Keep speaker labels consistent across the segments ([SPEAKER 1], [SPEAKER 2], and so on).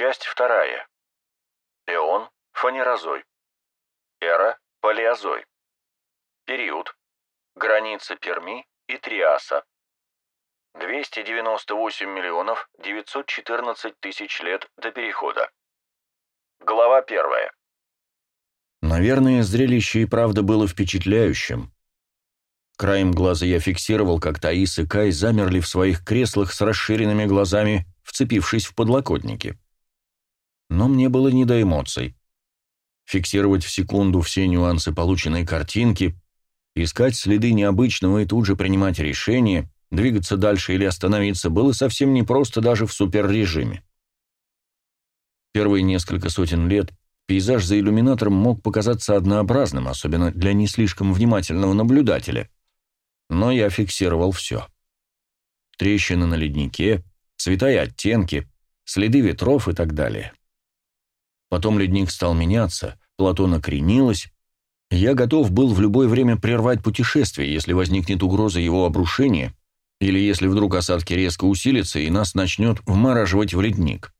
[SPEAKER 1] Часть вторая. Эон – фанерозой. Эра – палеозой. Период. Граница Перми и Триаса. 298 миллионов 914 тысяч лет до Перехода. Глава первая.
[SPEAKER 2] Наверное, зрелище и правда было впечатляющим. Краем глаза я фиксировал, как Таис и Кай замерли в своих креслах с расширенными глазами, вцепившись в подлокотники. Но мне было не до эмоций. Фиксировать в секунду все нюансы полученной картинки, искать следы необычного и тут же принимать решение, двигаться дальше или остановиться, было совсем непросто даже в суперрежиме. Первые несколько сотен лет пейзаж за иллюминатором мог показаться однообразным, особенно для не слишком внимательного наблюдателя. Но я фиксировал все. Трещины на леднике, цвета и оттенки, следы ветров и так далее. Потом ледник стал меняться, плато накренилось. Я готов был в любое время прервать путешествие, если возникнет угроза его обрушения, или если вдруг осадки резко усилятся и нас начнет вмораживать в ледник.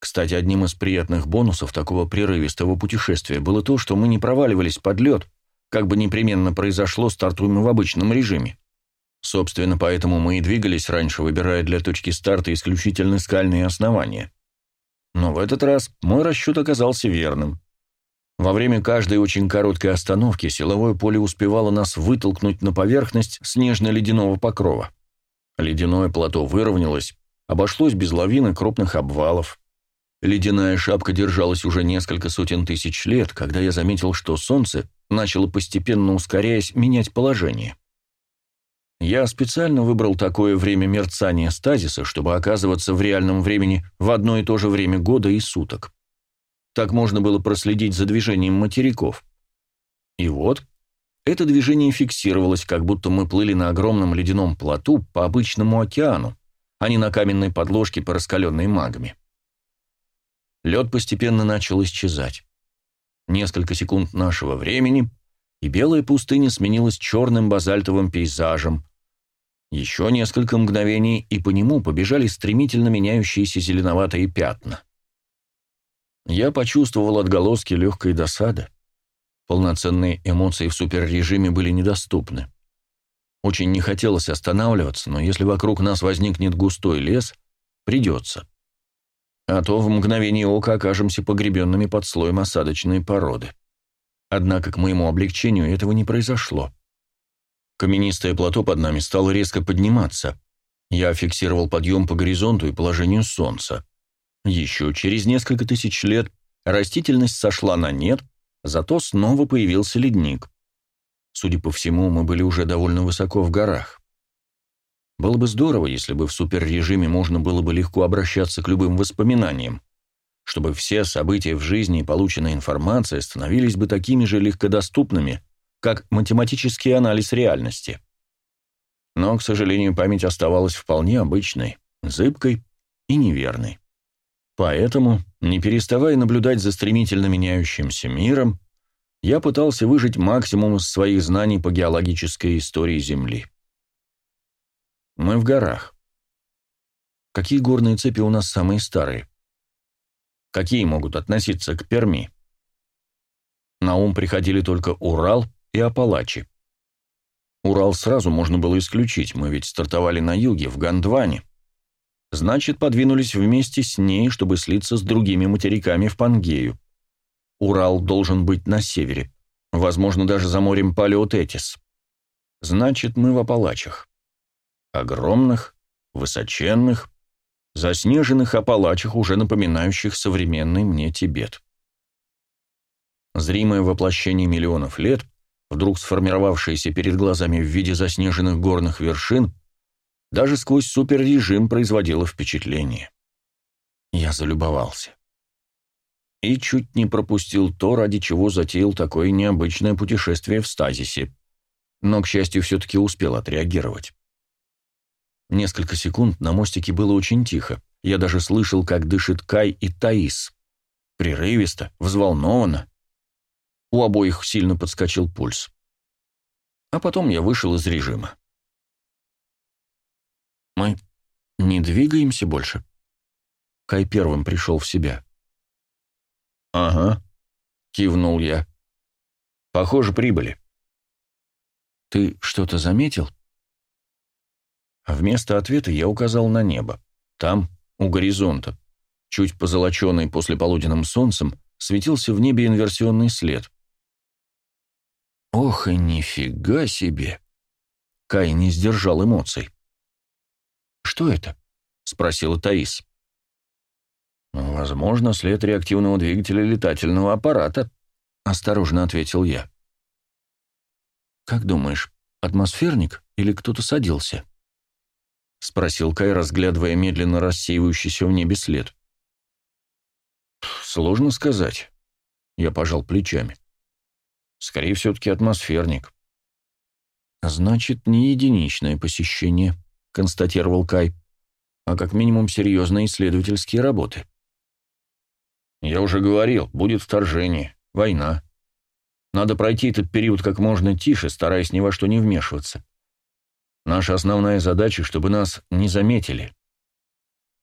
[SPEAKER 2] Кстати, одним из приятных бонусов такого прерывистого путешествия было то, что мы не проваливались под лед, как бы непременно произошло, стартуем в обычном режиме. Собственно, поэтому мы и двигались раньше, выбирая для точки старта исключительно скальные основания. Но в этот раз мой расчет оказался верным. Во время каждой очень короткой остановки силовое поле успевало нас вытолкнуть на поверхность снежно-ледяного покрова. Ледяное плато выровнялось, обошлось без лавин крупных обвалов. Ледяная шапка держалась уже несколько сотен тысяч лет, когда я заметил, что солнце начало постепенно ускоряясь менять положение. Я специально выбрал такое время мерцания стазиса, чтобы оказываться в реальном времени в одно и то же время года и суток. Так можно было проследить за движением материков. И вот, это движение фиксировалось, как будто мы плыли на огромном ледяном плоту по обычному океану, а не на каменной подложке по раскаленной магме. Лед постепенно начал исчезать. Несколько секунд нашего времени, и белая пустыня сменилась черным базальтовым пейзажем, еще несколько мгновений, и по нему побежали стремительно меняющиеся зеленоватые пятна. Я почувствовал отголоски легкой досады. Полноценные эмоции в суперрежиме были недоступны. Очень не хотелось останавливаться, но если вокруг нас возникнет густой лес, придется. А то в мгновение ока окажемся погребенными под слоем осадочной породы. Однако к моему облегчению этого не произошло. Каменистое плато под нами стало резко подниматься. Я фиксировал подъем по горизонту и положению солнца. Еще через несколько тысяч лет растительность сошла на нет, зато снова появился ледник. Судя по всему, мы были уже довольно высоко в горах. Было бы здорово, если бы в суперрежиме можно было бы легко обращаться к любым воспоминаниям, чтобы все события в жизни и полученная информация становились бы такими же легкодоступными, как математический анализ реальности. Но, к сожалению, память оставалась вполне обычной, зыбкой и неверной. Поэтому, не переставая наблюдать за стремительно меняющимся миром, я пытался выжить максимум из своих знаний по геологической истории Земли. Мы в горах. Какие горные цепи у нас самые старые? Какие могут относиться к Перми? На ум приходили только Урал и Апалачи. Урал сразу можно было исключить, мы ведь стартовали на юге, в Гондване. Значит, подвинулись вместе с ней, чтобы слиться с другими материками в Пангею. Урал должен быть на севере, возможно, даже за морем Палеотетис. Значит, мы в Апалачах. Огромных, высоченных, заснеженных Апалачах, уже напоминающих современный мне Тибет. Зримое воплощение миллионов лет вдруг сформировавшееся перед глазами в виде заснеженных горных вершин, даже сквозь суперрежим производило впечатление. Я залюбовался. И чуть не пропустил то, ради чего затеял такое необычное путешествие в стазисе, но, к счастью, все-таки успел отреагировать. Несколько секунд на мостике было очень тихо. Я даже слышал, как дышит Кай и Таис. Прерывисто, взволнованно, у обоих сильно подскочил пульс. А потом я вышел из режима. «Мы не двигаемся больше?» Кай первым пришел в себя. «Ага», — кивнул я. «Похоже, прибыли». «Ты что-то заметил?» Вместо ответа я указал на небо. Там, у горизонта, чуть позолоченный послеполуденным солнцем, светился в небе инверсионный след. «Ох и нифига себе!» Кай не сдержал эмоций. «Что это?» — спросила Таис. «Возможно, след реактивного двигателя летательного аппарата», — осторожно ответил я. «Как думаешь, атмосферник или кто-то садился?» — спросил Кай, разглядывая медленно рассеивающийся в небе след. «Сложно сказать», — я пожал плечами. «Скорее все-таки атмосферник». «Значит, не единичное посещение», — констатировал Кай, «а как минимум серьезные исследовательские работы». «Я уже говорил, будет вторжение, война. Надо пройти этот период как можно тише, стараясь ни во что не вмешиваться. Наша основная задача, чтобы нас не заметили.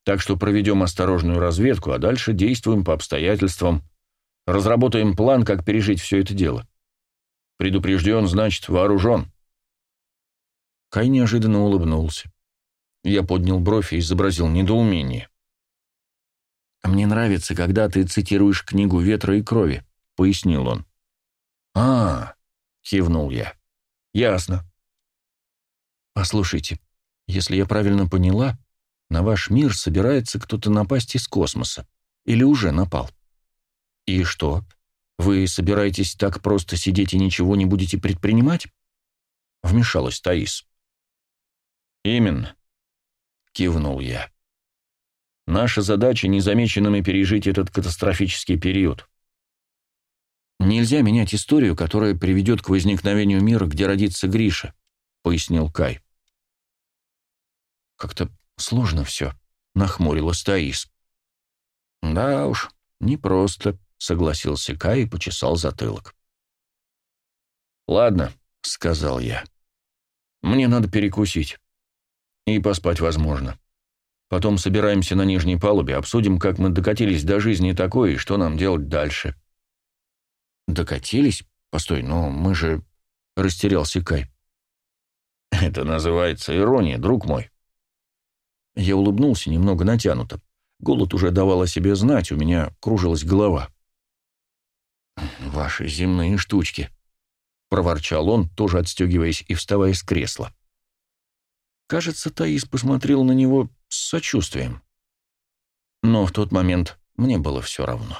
[SPEAKER 2] Так что проведем осторожную разведку, а дальше действуем по обстоятельствам, разработаем план, как пережить все это дело. Предупрежден, значит, вооружен». Кай неожиданно улыбнулся. Я поднял бровь и изобразил недоумение. «Мне нравится, когда ты цитируешь книгу «Ветра и крови», — пояснил он. «А, — кивнул я. Ясно. Послушайте, если я правильно поняла, на ваш мир собирается кто-то напасть из космоса. Или уже напал. И что? Вы собираетесь так просто сидеть и ничего не будете предпринимать? Вмешалась Таис. Именно. Кивнул я. Наша задача незамеченными пережить этот катастрофический период. Нельзя менять историю, которая приведет к возникновению мира, где родится Гриша, пояснил Кай. Как-то сложно все, нахмурилась Таис. Да уж, непросто, согласился Кай и почесал затылок. Ладно, сказал я. Мне надо перекусить. И поспать возможно. Потом собираемся на нижней палубе, обсудим, как мы докатились до жизни такой и что нам делать дальше». «Докатились? Постой, но мы же...» — растерялся Кай. «Это называется ирония, друг мой». Я улыбнулся немного натянуто. Голод уже давал о себе знать, у меня кружилась голова. «Ваши земные штучки», — проворчал он, тоже отстегиваясь и вставая с кресла. Кажется, Таис посмотрел на него с сочувствием. Но в тот момент мне было все равно.